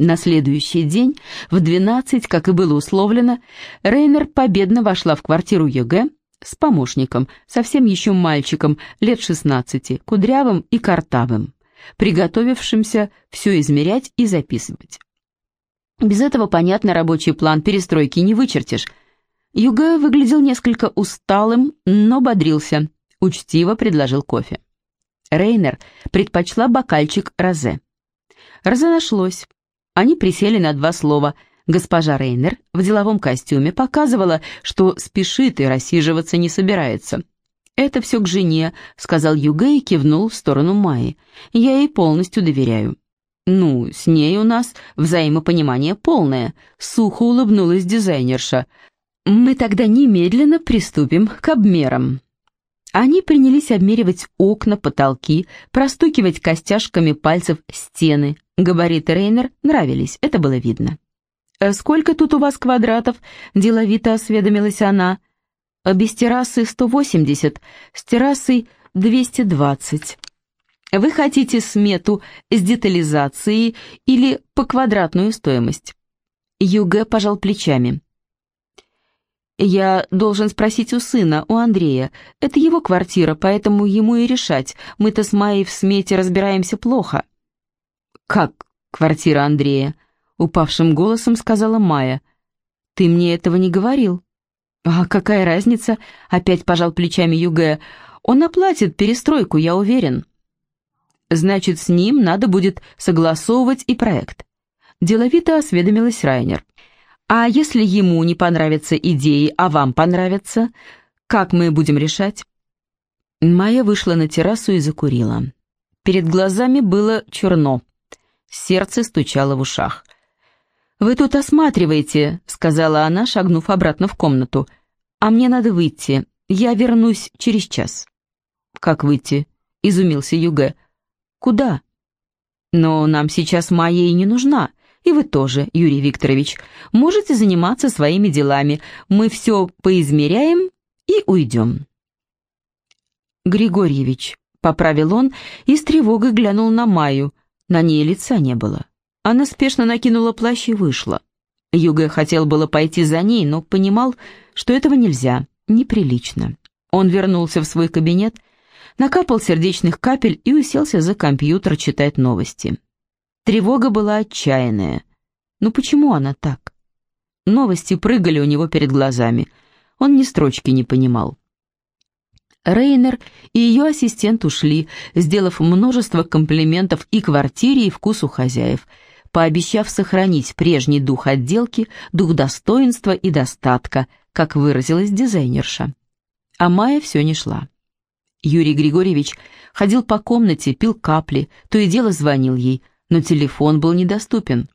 На следующий день, в 12, как и было условлено, Рейнер победно вошла в квартиру ЕГЭ с помощником, совсем еще мальчиком, лет 16, кудрявым и картавым, приготовившимся все измерять и записывать. Без этого, понятно, рабочий план перестройки не вычертишь. Юга выглядел несколько усталым, но бодрился, учтиво предложил кофе. Рейнер предпочла бокальчик розе. Розе нашлось. Они присели на два слова. Госпожа Рейнер в деловом костюме показывала, что спешит и рассиживаться не собирается. «Это все к жене», — сказал Юга и кивнул в сторону Майи. «Я ей полностью доверяю». «Ну, с ней у нас взаимопонимание полное», — сухо улыбнулась дизайнерша. «Мы тогда немедленно приступим к обмерам». Они принялись обмеривать окна, потолки, простукивать костяшками пальцев стены. Габариты Рейнер нравились, это было видно. «Э, «Сколько тут у вас квадратов?» – деловито осведомилась она. «Без террасы 180, с террасой 220». «Вы хотите смету с детализацией или по квадратную стоимость?» Юге пожал плечами. «Я должен спросить у сына, у Андрея. Это его квартира, поэтому ему и решать. Мы-то с Майей в смете разбираемся плохо». «Как квартира Андрея?» — упавшим голосом сказала Майя. «Ты мне этого не говорил». «А какая разница?» — опять пожал плечами Юге. «Он оплатит перестройку, я уверен». «Значит, с ним надо будет согласовывать и проект». Деловито осведомилась Райнер. А если ему не понравятся идеи, а вам понравятся, как мы будем решать? Майя вышла на террасу и закурила. Перед глазами было черно. Сердце стучало в ушах. «Вы тут осматриваете», — сказала она, шагнув обратно в комнату. «А мне надо выйти. Я вернусь через час». «Как выйти?» — изумился Юге. «Куда?» «Но нам сейчас Майя и не нужна. И вы тоже, Юрий Викторович, можете заниматься своими делами. Мы все поизмеряем и уйдем. Григорьевич, поправил он и с тревогой глянул на Майю. На ней лица не было. Она спешно накинула плащ и вышла. Юга хотел было пойти за ней, но понимал, что этого нельзя, неприлично. Он вернулся в свой кабинет, накапал сердечных капель и уселся за компьютер читать новости. Тревога была отчаянная. Ну почему она так? Новости прыгали у него перед глазами. Он ни строчки не понимал. Рейнер и ее ассистент ушли, сделав множество комплиментов и квартире, и вкусу хозяев, пообещав сохранить прежний дух отделки, дух достоинства и достатка, как выразилась дизайнерша. А Майя все не шла. Юрий Григорьевич ходил по комнате, пил капли, то и дело звонил ей, но телефон был недоступен.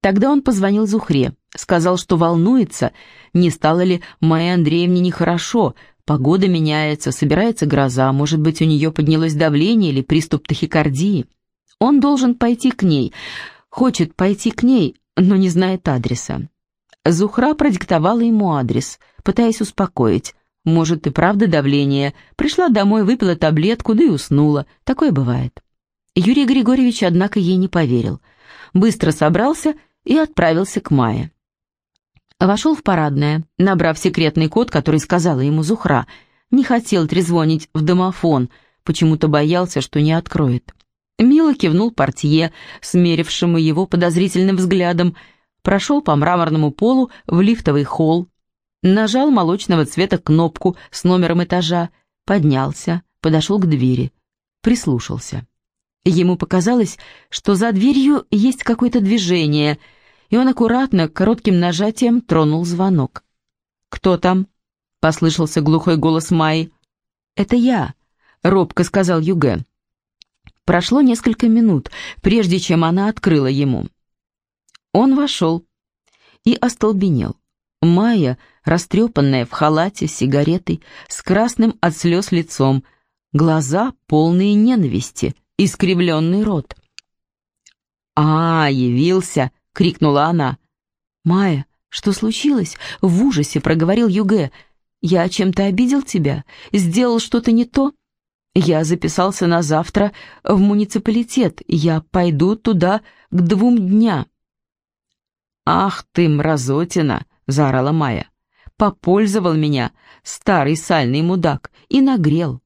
Тогда он позвонил Зухре, сказал, что волнуется, не стало ли Майе Андреевне нехорошо, погода меняется, собирается гроза, может быть, у нее поднялось давление или приступ тахикардии. Он должен пойти к ней, хочет пойти к ней, но не знает адреса. Зухра продиктовала ему адрес, пытаясь успокоить. Может, и правда давление. Пришла домой, выпила таблетку, да и уснула. Такое бывает. Юрий Григорьевич, однако, ей не поверил. Быстро собрался и отправился к Майе. Вошел в парадное, набрав секретный код, который сказала ему Зухра. Не хотел трезвонить в домофон, почему-то боялся, что не откроет. Мило кивнул портье, смерившему его подозрительным взглядом, прошел по мраморному полу в лифтовый холл, нажал молочного цвета кнопку с номером этажа, поднялся, подошел к двери, прислушался. Ему показалось, что за дверью есть какое-то движение, и он аккуратно, коротким нажатием тронул звонок. «Кто там?» — послышался глухой голос Майи. «Это я», — робко сказал Юге. Прошло несколько минут, прежде чем она открыла ему. Он вошел и остолбенел. Майя, растрепанная в халате с сигаретой, с красным от слез лицом, глаза полные ненависти, искривленный рот. «А, явился!» — крикнула она. «Майя, что случилось?» — в ужасе проговорил Юге. «Я чем-то обидел тебя? Сделал что-то не то?» «Я записался на завтра в муниципалитет. Я пойду туда к двум дня». «Ах ты, мразотина!» — заорала Майя. «Попользовал меня, старый сальный мудак, и нагрел.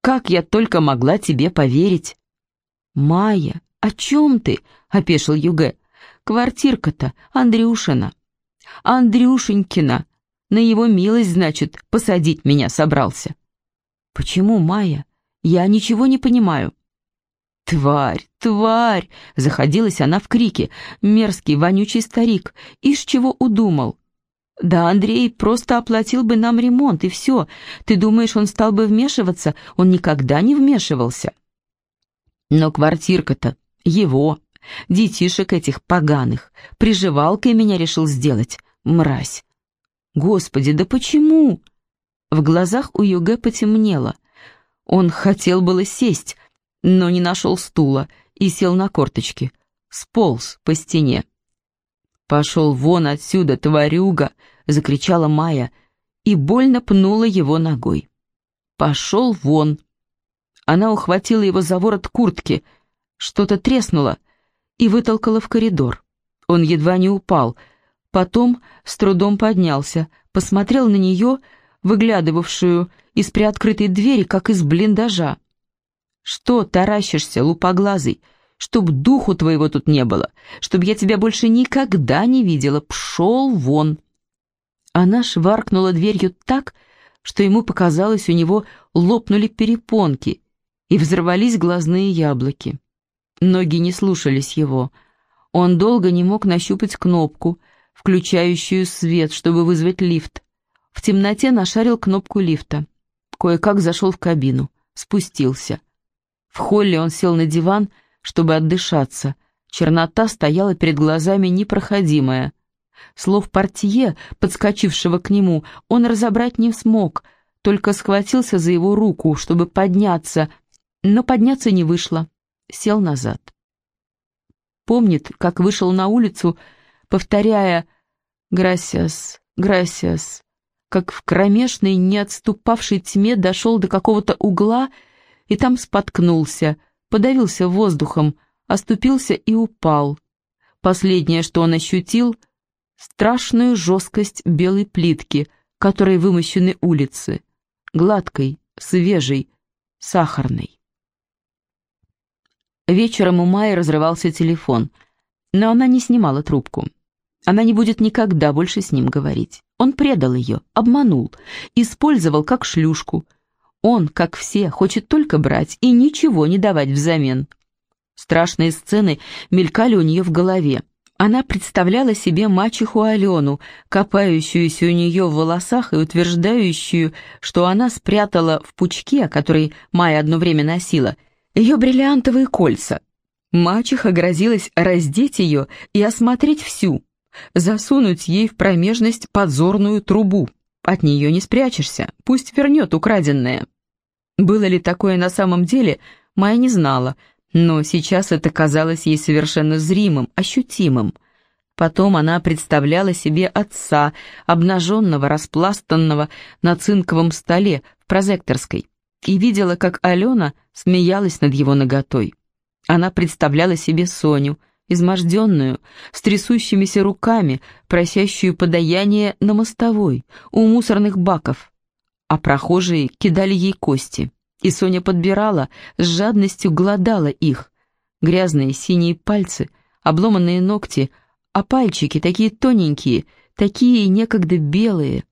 Как я только могла тебе поверить?» «Майя, о чем ты?» — опешил Юге. «Квартирка-то Андрюшина». «Андрюшенькина. На его милость, значит, посадить меня собрался». «Почему, Майя? Я ничего не понимаю». «Тварь, тварь!» — заходилась она в крике. «Мерзкий, вонючий старик! Ишь чего удумал!» «Да Андрей просто оплатил бы нам ремонт, и все. Ты думаешь, он стал бы вмешиваться? Он никогда не вмешивался». «Но квартирка-то его, детишек этих поганых, приживалкой меня решил сделать, мразь». «Господи, да почему?» В глазах у Юге потемнело. Он хотел было сесть, но не нашел стула и сел на корточки. Сполз по стене. «Пошел вон отсюда, тварюга!» — закричала Майя и больно пнула его ногой. «Пошел вон!» Она ухватила его за ворот куртки, что-то треснуло и вытолкала в коридор. Он едва не упал, потом с трудом поднялся, посмотрел на нее, выглядывавшую из приоткрытой двери, как из блиндажа. Что таращишься, лупоглазый? Чтоб духу твоего тут не было, чтоб я тебя больше никогда не видела, пшел вон!» Она шваркнула дверью так, что ему показалось, у него лопнули перепонки и взорвались глазные яблоки. Ноги не слушались его. Он долго не мог нащупать кнопку, включающую свет, чтобы вызвать лифт. В темноте нашарил кнопку лифта. Кое-как зашел в кабину, спустился. В холле он сел на диван, чтобы отдышаться. Чернота стояла перед глазами непроходимая. Слов портье, подскочившего к нему, он разобрать не смог, только схватился за его руку, чтобы подняться, но подняться не вышло. Сел назад. Помнит, как вышел на улицу, повторяя «Грасиас, грасиас», как в кромешной, не отступавшей тьме дошел до какого-то угла и там споткнулся, подавился воздухом, оступился и упал. Последнее, что он ощутил — страшную жесткость белой плитки, которой вымощены улицы, гладкой, свежей, сахарной. Вечером у Майи разрывался телефон, но она не снимала трубку. Она не будет никогда больше с ним говорить. Он предал ее, обманул, использовал как шлюшку — он, как все, хочет только брать и ничего не давать взамен. Страшные сцены мелькали у нее в голове. Она представляла себе мачеху Алену, копающуюся у нее в волосах и утверждающую, что она спрятала в пучке, который Майя одно время носила, ее бриллиантовые кольца. Мачеха грозилась раздеть ее и осмотреть всю, засунуть ей в промежность подзорную трубу. От нее не спрячешься, пусть вернет украденное. Было ли такое на самом деле, Майя не знала, но сейчас это казалось ей совершенно зримым, ощутимым. Потом она представляла себе отца, обнаженного, распластанного на цинковом столе в прозекторской, и видела, как Алена смеялась над его наготой. Она представляла себе Соню, изможденную, с трясущимися руками, просящую подаяние на мостовой, у мусорных баков, а прохожие кидали ей кости, и Соня подбирала, с жадностью глодала их. Грязные синие пальцы, обломанные ногти, а пальчики такие тоненькие, такие некогда белые.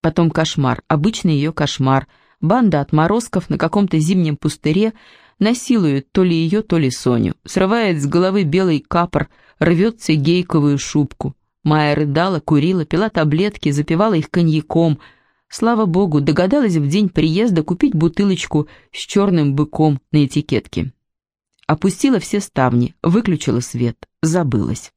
Потом кошмар, обычный ее кошмар, банда отморозков на каком-то зимнем пустыре, насилует то ли ее, то ли Соню, срывает с головы белый капор, рвет цигейковую шубку. Майя рыдала, курила, пила таблетки, запивала их коньяком. Слава богу, догадалась в день приезда купить бутылочку с черным быком на этикетке. Опустила все ставни, выключила свет, забылась.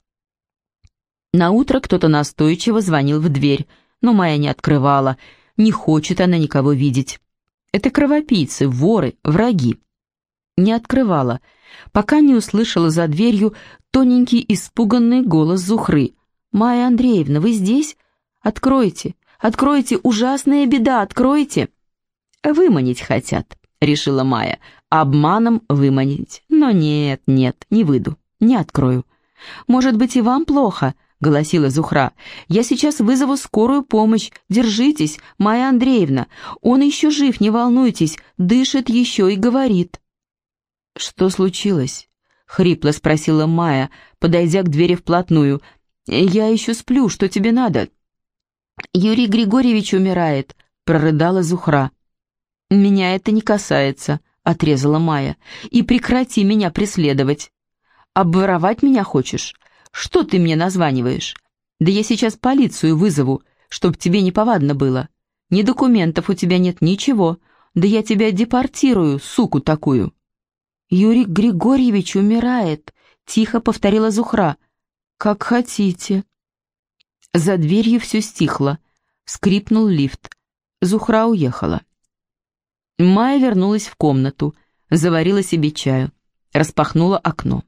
На утро кто-то настойчиво звонил в дверь, но Майя не открывала, не хочет она никого видеть. Это кровопийцы, воры, враги не открывала, пока не услышала за дверью тоненький испуганный голос Зухры. «Майя Андреевна, вы здесь? Откройте, откройте, ужасная беда, откройте!» «Выманить хотят», — решила Майя, — «обманом выманить. Но нет, нет, не выйду, не открою. Может быть, и вам плохо?» — голосила Зухра. «Я сейчас вызову скорую помощь. Держитесь, Майя Андреевна. Он еще жив, не волнуйтесь, дышит еще и говорит». «Что случилось?» — хрипло спросила Майя, подойдя к двери вплотную. «Я еще сплю, что тебе надо?» «Юрий Григорьевич умирает», — прорыдала Зухра. «Меня это не касается», — отрезала Майя. «И прекрати меня преследовать. Обворовать меня хочешь? Что ты мне названиваешь? Да я сейчас полицию вызову, чтоб тебе не повадно было. Ни документов у тебя нет, ничего. Да я тебя депортирую, суку такую». «Юрий Григорьевич умирает», — тихо повторила Зухра. «Как хотите». За дверью все стихло. Скрипнул лифт. Зухра уехала. Майя вернулась в комнату, заварила себе чаю, распахнула окно.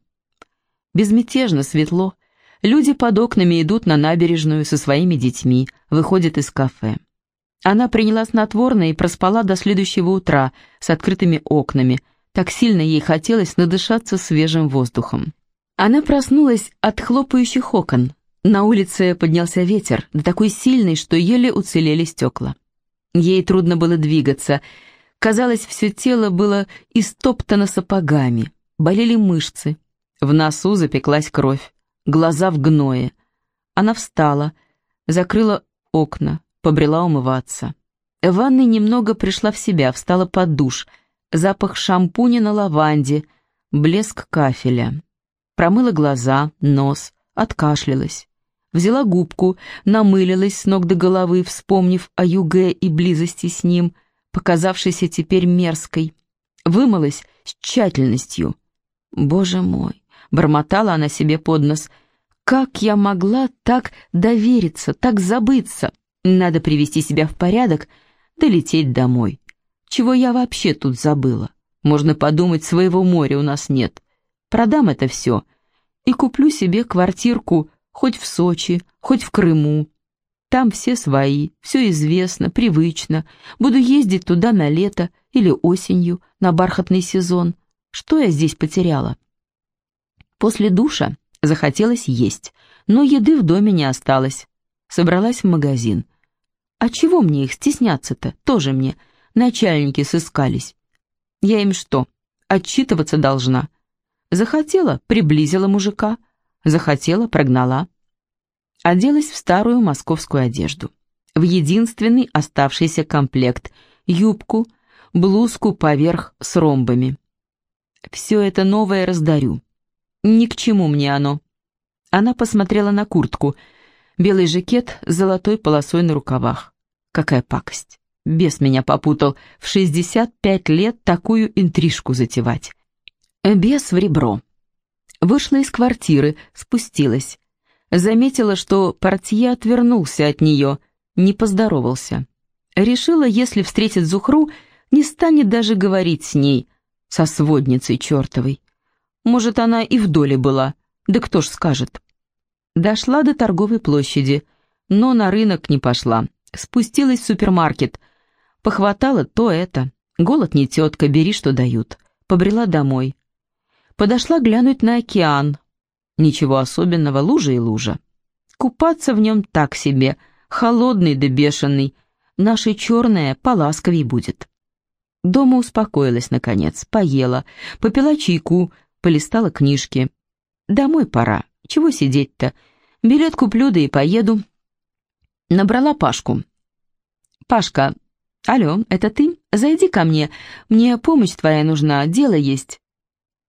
Безмятежно, светло. Люди под окнами идут на набережную со своими детьми, выходят из кафе. Она приняла снотворное и проспала до следующего утра с открытыми окнами, так сильно ей хотелось надышаться свежим воздухом. Она проснулась от хлопающих окон. На улице поднялся ветер, да такой сильный, что еле уцелели стекла. Ей трудно было двигаться. Казалось, все тело было истоптано сапогами. Болели мышцы. В носу запеклась кровь. Глаза в гное. Она встала, закрыла окна, побрела умываться. В ванной немного пришла в себя, встала под душ — запах шампуня на лаванде, блеск кафеля. Промыла глаза, нос, откашлялась. Взяла губку, намылилась с ног до головы, вспомнив о Юге и близости с ним, показавшейся теперь мерзкой. Вымылась с тщательностью. «Боже мой!» — бормотала она себе под нос. «Как я могла так довериться, так забыться? Надо привести себя в порядок, долететь домой». Чего я вообще тут забыла? Можно подумать, своего моря у нас нет. Продам это все и куплю себе квартирку хоть в Сочи, хоть в Крыму. Там все свои, все известно, привычно. Буду ездить туда на лето или осенью, на бархатный сезон. Что я здесь потеряла? После душа захотелось есть, но еды в доме не осталось. Собралась в магазин. А чего мне их стесняться-то? Тоже мне начальники сыскались. Я им что, отчитываться должна? Захотела, приблизила мужика, захотела, прогнала. Оделась в старую московскую одежду, в единственный оставшийся комплект, юбку, блузку поверх с ромбами. Все это новое раздарю. Ни к чему мне оно. Она посмотрела на куртку, белый жакет с золотой полосой на рукавах. Какая пакость. Бес меня попутал. В 65 лет такую интрижку затевать. Бес в ребро. Вышла из квартиры, спустилась. Заметила, что портье отвернулся от нее, не поздоровался. Решила, если встретит Зухру, не станет даже говорить с ней, со сводницей чертовой. Может, она и в доле была, да кто ж скажет. Дошла до торговой площади, но на рынок не пошла. Спустилась в супермаркет — Похватала то это. Голод не тетка, бери, что дают. Побрела домой. Подошла глянуть на океан. Ничего особенного, лужа и лужа. Купаться в нем так себе, холодный да бешеный. Наша черная поласковей будет. Дома успокоилась, наконец, поела, попила чайку, полистала книжки. Домой пора, чего сидеть-то? Билет куплю, да и поеду. Набрала Пашку. «Пашка, «Алло, это ты? Зайди ко мне. Мне помощь твоя нужна, дело есть».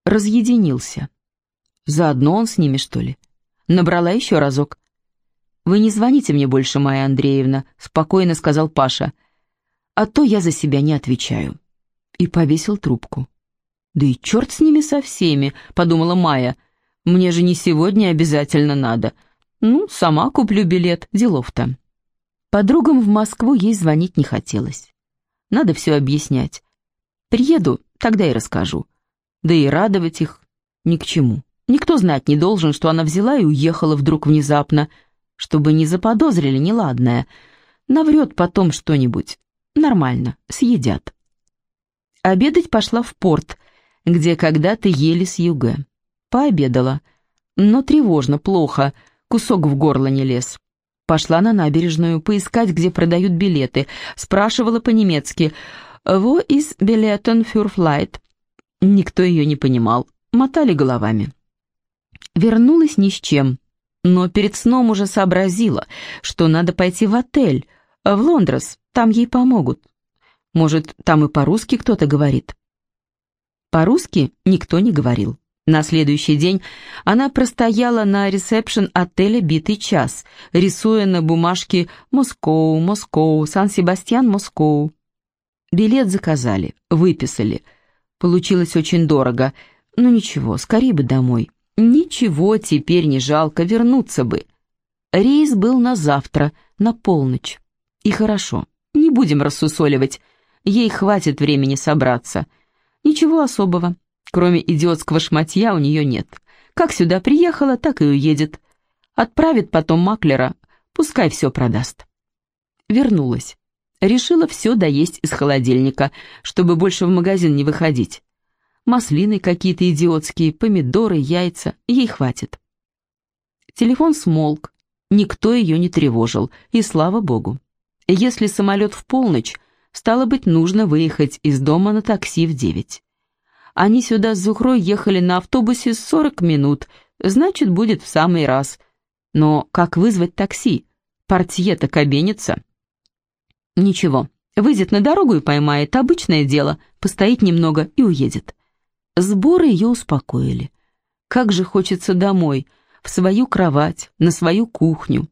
Разъединился. Заодно он с ними, что ли? Набрала еще разок. «Вы не звоните мне больше, Майя Андреевна», — спокойно сказал Паша. «А то я за себя не отвечаю». И повесил трубку. «Да и черт с ними со всеми», — подумала Майя. «Мне же не сегодня обязательно надо. Ну, сама куплю билет, делов-то». Подругам в Москву ей звонить не хотелось. Надо все объяснять. Приеду, тогда и расскажу. Да и радовать их ни к чему. Никто знать не должен, что она взяла и уехала вдруг внезапно, чтобы не заподозрили неладное. Наврет потом что-нибудь. Нормально, съедят. Обедать пошла в порт, где когда-то ели с юга. Пообедала. но тревожно, плохо, кусок в горло не лез. Пошла на набережную поискать, где продают билеты. Спрашивала по-немецки «Wo ist Billetten für Flight?» Никто ее не понимал, мотали головами. Вернулась ни с чем, но перед сном уже сообразила, что надо пойти в отель, в Лондрос, там ей помогут. Может, там и по-русски кто-то говорит. По-русски никто не говорил. На следующий день она простояла на ресепшн отеля битый час, рисуя на бумажке «Москоу, Москоу, Сан-Себастьян, Москоу». Билет заказали, выписали. Получилось очень дорого, но ничего, скорее бы домой. Ничего теперь не жалко, вернуться бы. Рейс был на завтра, на полночь. И хорошо, не будем рассусоливать, ей хватит времени собраться. Ничего особого. Кроме идиотского шматья у нее нет. Как сюда приехала, так и уедет. Отправит потом маклера, пускай все продаст. Вернулась. Решила все доесть из холодильника, чтобы больше в магазин не выходить. Маслины какие-то идиотские, помидоры, яйца, ей хватит. Телефон смолк, никто ее не тревожил, и слава богу. Если самолет в полночь, стало быть, нужно выехать из дома на такси в девять. Они сюда с Зухрой ехали на автобусе 40 минут, значит, будет в самый раз. Но как вызвать такси? Портье-то кабенится. Ничего, выйдет на дорогу и поймает, обычное дело, постоит немного и уедет. Сборы ее успокоили. Как же хочется домой, в свою кровать, на свою кухню.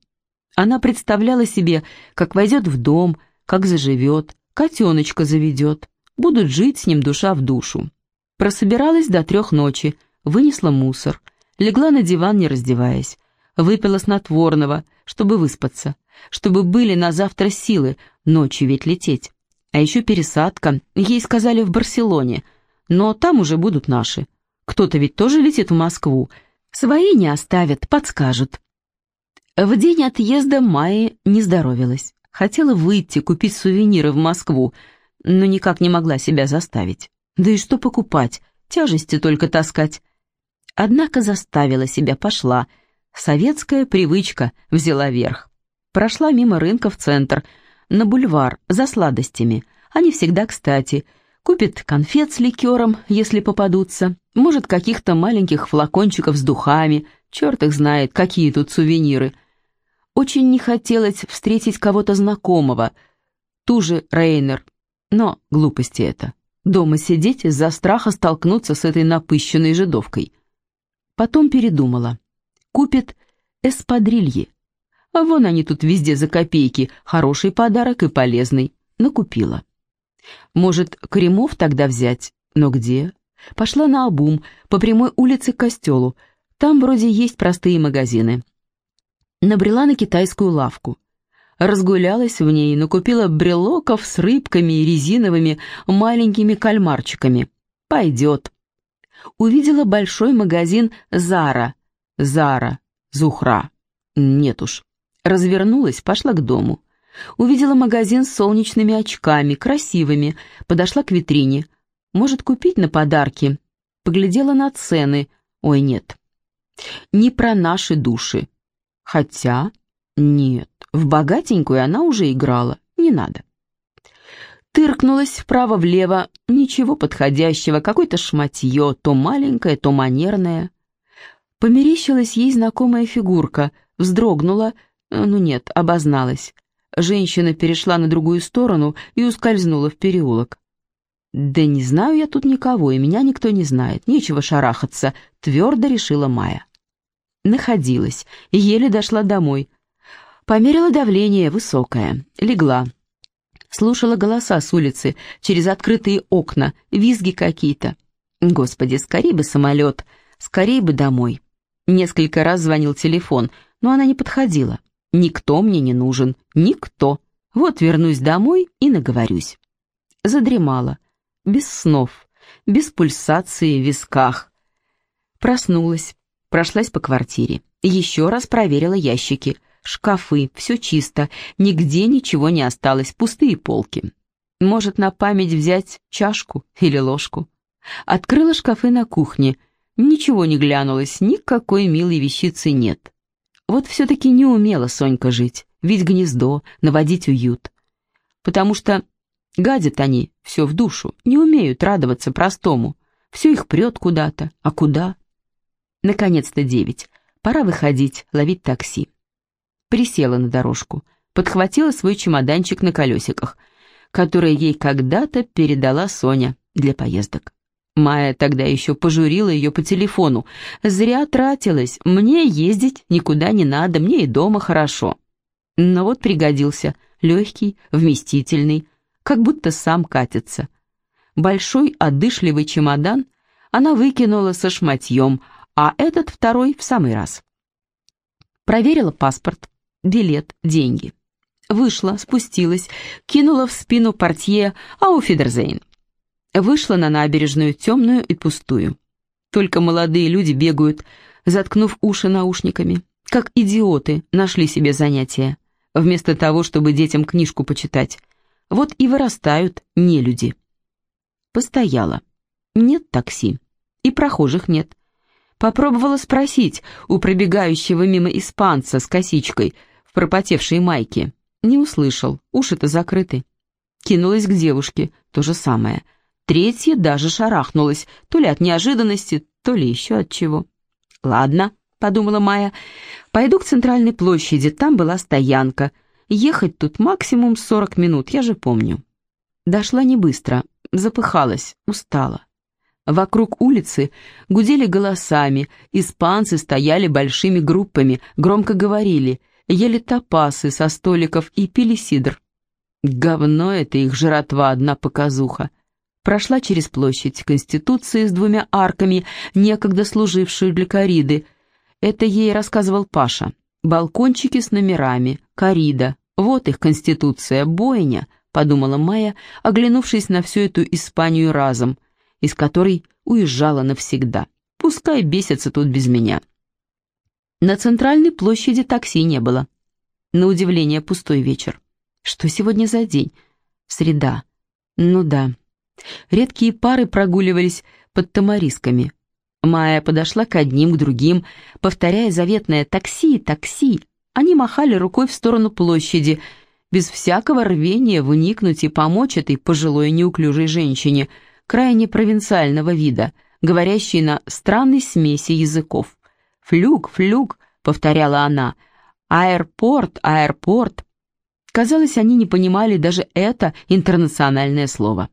Она представляла себе, как войдет в дом, как заживет, котеночка заведет, будут жить с ним душа в душу. Прособиралась до трех ночи, вынесла мусор, легла на диван, не раздеваясь, выпила снотворного, чтобы выспаться, чтобы были на завтра силы, ночью ведь лететь. А еще пересадка, ей сказали в Барселоне, но там уже будут наши. Кто-то ведь тоже летит в Москву, свои не оставят, подскажут. В день отъезда Майи не здоровилась. Хотела выйти, купить сувениры в Москву, но никак не могла себя заставить. Да и что покупать, тяжести только таскать. Однако заставила себя, пошла. Советская привычка взяла верх. Прошла мимо рынка в центр, на бульвар, за сладостями. Они всегда кстати. Купит конфет с ликером, если попадутся. Может, каких-то маленьких флакончиков с духами. Черт их знает, какие тут сувениры. Очень не хотелось встретить кого-то знакомого. Ту же Рейнер. Но глупости это. Дома сидеть из-за страха столкнуться с этой напыщенной жидовкой. Потом передумала. Купит эспадрильи. А вон они тут везде за копейки. Хороший подарок и полезный. Накупила. Может, кремов тогда взять? Но где? Пошла на обум, по прямой улице к костелу. Там вроде есть простые магазины. Набрела на китайскую лавку. Разгулялась в ней, накупила брелоков с рыбками и резиновыми маленькими кальмарчиками. Пойдет. Увидела большой магазин «Зара». «Зара», «Зухра». Нет уж. Развернулась, пошла к дому. Увидела магазин с солнечными очками, красивыми, подошла к витрине. Может, купить на подарки? Поглядела на цены. Ой, нет. Не про наши души. Хотя, нет, в богатенькую она уже играла, не надо. Тыркнулась вправо-влево, ничего подходящего, какое-то шматье, то маленькое, то манерное. Померещилась ей знакомая фигурка, вздрогнула, ну нет, обозналась. Женщина перешла на другую сторону и ускользнула в переулок. «Да не знаю я тут никого, и меня никто не знает, нечего шарахаться», — твердо решила Майя. Находилась, еле дошла домой, Померила давление, высокое. Легла. Слушала голоса с улицы, через открытые окна, визги какие-то. Господи, скорей бы самолет, скорей бы домой. Несколько раз звонил телефон, но она не подходила. Никто мне не нужен, никто. Вот вернусь домой и наговорюсь. Задремала. Без снов, без пульсации в висках. Проснулась, прошлась по квартире. Еще раз проверила ящики — шкафы, все чисто, нигде ничего не осталось, пустые полки. Может, на память взять чашку или ложку? Открыла шкафы на кухне, Ничего не глянулось, никакой милой вещицы нет. Вот все-таки не умела Сонька жить, ведь гнездо, наводить уют. Потому что гадят они все в душу, не умеют радоваться простому. Все их прет куда-то, а куда? Наконец-то девять. Пора выходить, ловить такси. Присела на дорожку, подхватила свой чемоданчик на колесиках, который ей когда-то передала Соня для поездок. Майя тогда еще пожурила ее по телефону. «Зря тратилась, мне ездить никуда не надо, мне и дома хорошо». Но вот пригодился, легкий, вместительный, как будто сам катится. Большой одышливый чемодан она выкинула со шматьем, а этот второй в самый раз. Проверила паспорт, билет, деньги. Вышла, спустилась, кинула в спину портье «Ауфидерзейн». Вышла на набережную, темную и пустую. Только молодые люди бегают, заткнув уши наушниками. Как идиоты нашли себе занятия, вместо того, чтобы детям книжку почитать. Вот и вырастают нелюди. Постояла. Нет такси. И прохожих нет. Попробовала спросить у пробегающего мимо испанца с косичкой в пропотевшей майке. Не услышал, уши-то закрыты. Кинулась к девушке, то же самое — Третья даже шарахнулась, то ли от неожиданности, то ли еще от чего. «Ладно», — подумала Майя, — «пойду к центральной площади, там была стоянка. Ехать тут максимум сорок минут, я же помню». Дошла не быстро, запыхалась, устала. Вокруг улицы гудели голосами, испанцы стояли большими группами, громко говорили, ели топасы со столиков и пили сидр. Говно это их жратва, одна показуха прошла через площадь Конституции с двумя арками, некогда служившую для кориды. Это ей рассказывал Паша. Балкончики с номерами, корида. Вот их Конституция, бойня, подумала Майя, оглянувшись на всю эту Испанию разом, из которой уезжала навсегда. Пускай бесятся тут без меня. На центральной площади такси не было. На удивление пустой вечер. Что сегодня за день? Среда. Ну да, Редкие пары прогуливались под тамарисками. Майя подошла к одним, к другим, повторяя заветное «такси, такси». Они махали рукой в сторону площади, без всякого рвения вникнуть и помочь этой пожилой неуклюжей женщине, крайне провинциального вида, говорящей на странной смеси языков. «Флюк, флюк», — повторяла она, — «аэропорт, аэропорт». Казалось, они не понимали даже это интернациональное слово.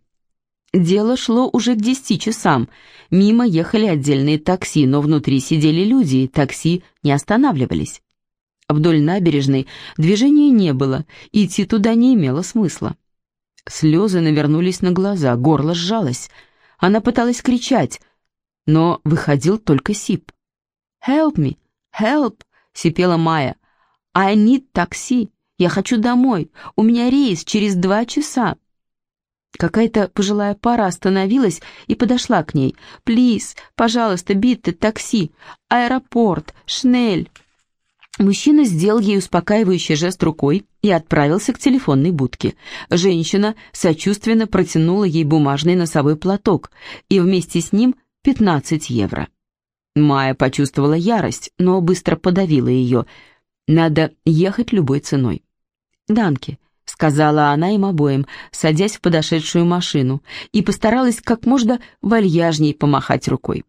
Дело шло уже к десяти часам. Мимо ехали отдельные такси, но внутри сидели люди, и такси не останавливались. Вдоль набережной движения не было, идти туда не имело смысла. Слезы навернулись на глаза, горло сжалось. Она пыталась кричать, но выходил только сип. «Help me! Help!» — сипела Майя. «I need такси! Я хочу домой! У меня рейс через два часа!» Какая-то пожилая пара остановилась и подошла к ней. «Плиз, пожалуйста, битте, такси, аэропорт, шнель». Мужчина сделал ей успокаивающий жест рукой и отправился к телефонной будке. Женщина сочувственно протянула ей бумажный носовой платок и вместе с ним 15 евро. Майя почувствовала ярость, но быстро подавила ее. Надо ехать любой ценой. «Данки, сказала она им обоим, садясь в подошедшую машину, и постаралась как можно вальяжней помахать рукой.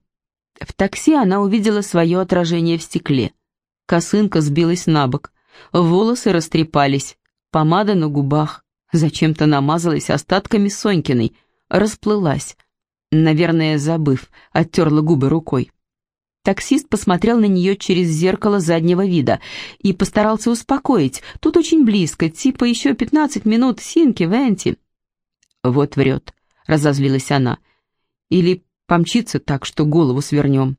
В такси она увидела свое отражение в стекле. Косынка сбилась на бок, волосы растрепались, помада на губах, зачем-то намазалась остатками Сонькиной, расплылась. Наверное, забыв, оттерла губы рукой. Таксист посмотрел на нее через зеркало заднего вида и постарался успокоить. Тут очень близко, типа еще пятнадцать минут, Синки, Венти. Вот врет, разозлилась она. Или помчится так, что голову свернем.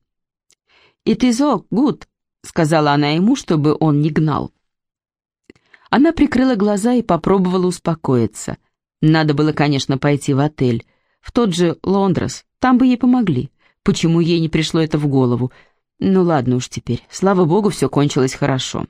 «It is all good», — сказала она ему, чтобы он не гнал. Она прикрыла глаза и попробовала успокоиться. Надо было, конечно, пойти в отель, в тот же Лондрос, там бы ей помогли. Почему ей не пришло это в голову? Ну ладно уж теперь, слава богу, все кончилось хорошо.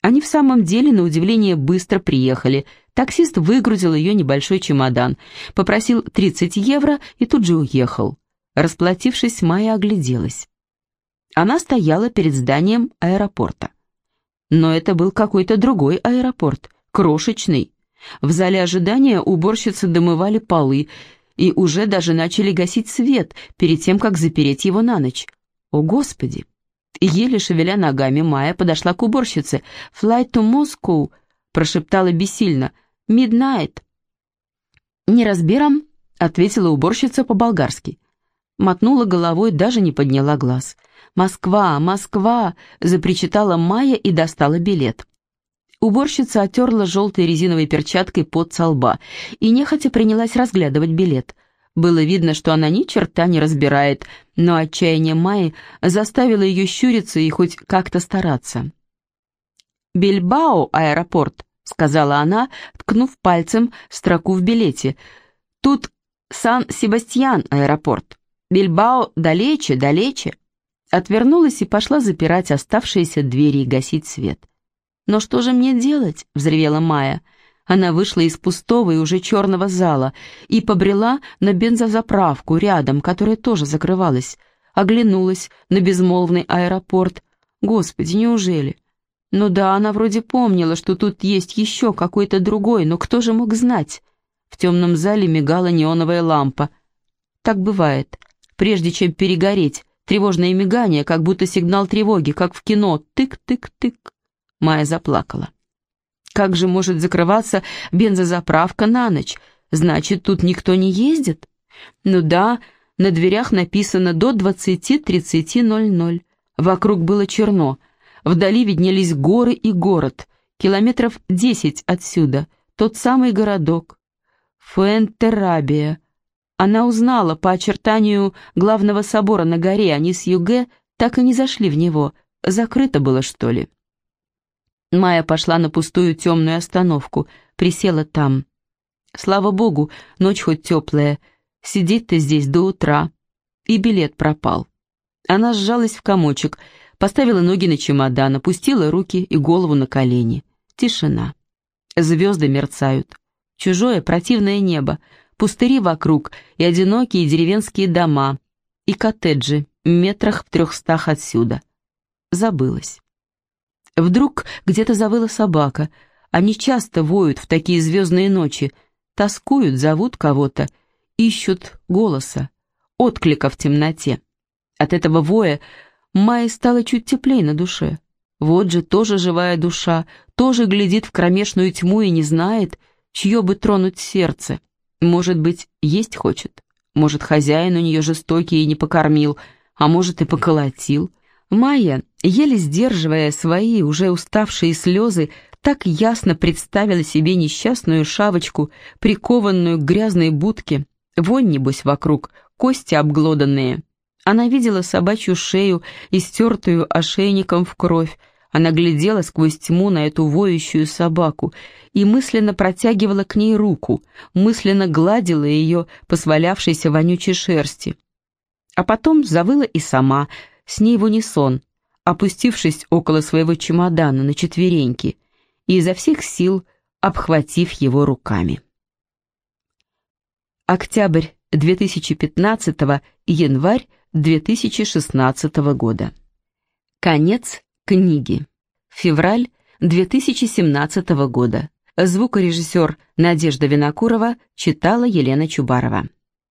Они в самом деле, на удивление, быстро приехали. Таксист выгрузил ее небольшой чемодан, попросил 30 евро и тут же уехал. Расплатившись, Майя огляделась. Она стояла перед зданием аэропорта. Но это был какой-то другой аэропорт, крошечный. В зале ожидания уборщицы домывали полы и уже даже начали гасить свет перед тем, как запереть его на ночь. О, Господи! Еле шевеля ногами, Майя подошла к уборщице. «Flight to Moscow», — прошептала бессильно. «Midnight». «Неразбером», — ответила уборщица по-болгарски. Мотнула головой, даже не подняла глаз. «Москва! Москва!» — запричитала Майя и достала билет. Уборщица оттерла желтой резиновой перчаткой под со лба и нехотя принялась разглядывать билет. Было видно, что она ни черта не разбирает, но отчаяние Майи заставило ее щуриться и хоть как-то стараться. «Бильбао, аэропорт», — сказала она, ткнув пальцем строку в билете. «Тут Сан-Себастьян, аэропорт. Бильбао далече, далече» отвернулась и пошла запирать оставшиеся двери и гасить свет. «Но что же мне делать?» — взревела Майя. Она вышла из пустого и уже черного зала и побрела на бензозаправку рядом, которая тоже закрывалась. Оглянулась на безмолвный аэропорт. Господи, неужели? Ну да, она вроде помнила, что тут есть еще какой-то другой, но кто же мог знать? В темном зале мигала неоновая лампа. Так бывает. Прежде чем перегореть, Тревожное мигание, как будто сигнал тревоги, как в кино. Тык-тык-тык. Майя заплакала. Как же может закрываться бензозаправка на ночь? Значит, тут никто не ездит? Ну да, на дверях написано до 20.30.00. Вокруг было черно. Вдали виднелись горы и город. Километров десять отсюда. Тот самый городок. Фуэнтерабия. Она узнала по очертанию главного собора на горе, они с Юге так и не зашли в него. Закрыто было, что ли? Майя пошла на пустую темную остановку, присела там. Слава богу, ночь хоть теплая, сидеть-то здесь до утра. И билет пропал. Она сжалась в комочек, поставила ноги на чемодан, опустила руки и голову на колени. Тишина. Звезды мерцают. Чужое противное небо, пустыри вокруг и одинокие деревенские дома, и коттеджи метрах в трехстах отсюда. Забылась. Вдруг где-то завыла собака. Они часто воют в такие звездные ночи, тоскуют, зовут кого-то, ищут голоса, отклика в темноте. От этого воя Майе стало чуть теплее на душе. Вот же тоже живая душа, тоже глядит в кромешную тьму и не знает, чье бы тронуть сердце. Может быть, есть хочет. Может, хозяин у нее жестокий и не покормил, а может и поколотил. Майя, еле сдерживая свои уже уставшие слезы, так ясно представила себе несчастную шавочку, прикованную к грязной будке. Вонь, небось, вокруг, кости обглоданные. Она видела собачью шею, истертую ошейником в кровь, она глядела сквозь тьму на эту воющую собаку и мысленно протягивала к ней руку, мысленно гладила ее по свалявшейся вонючей шерсти. А потом завыла и сама, с ней в унисон, опустившись около своего чемодана на четвереньки и изо всех сил обхватив его руками. Октябрь 2015 январь 2016 года. Конец Книги. Февраль 2017 года. Звукорежиссер Надежда Винокурова читала Елена Чубарова.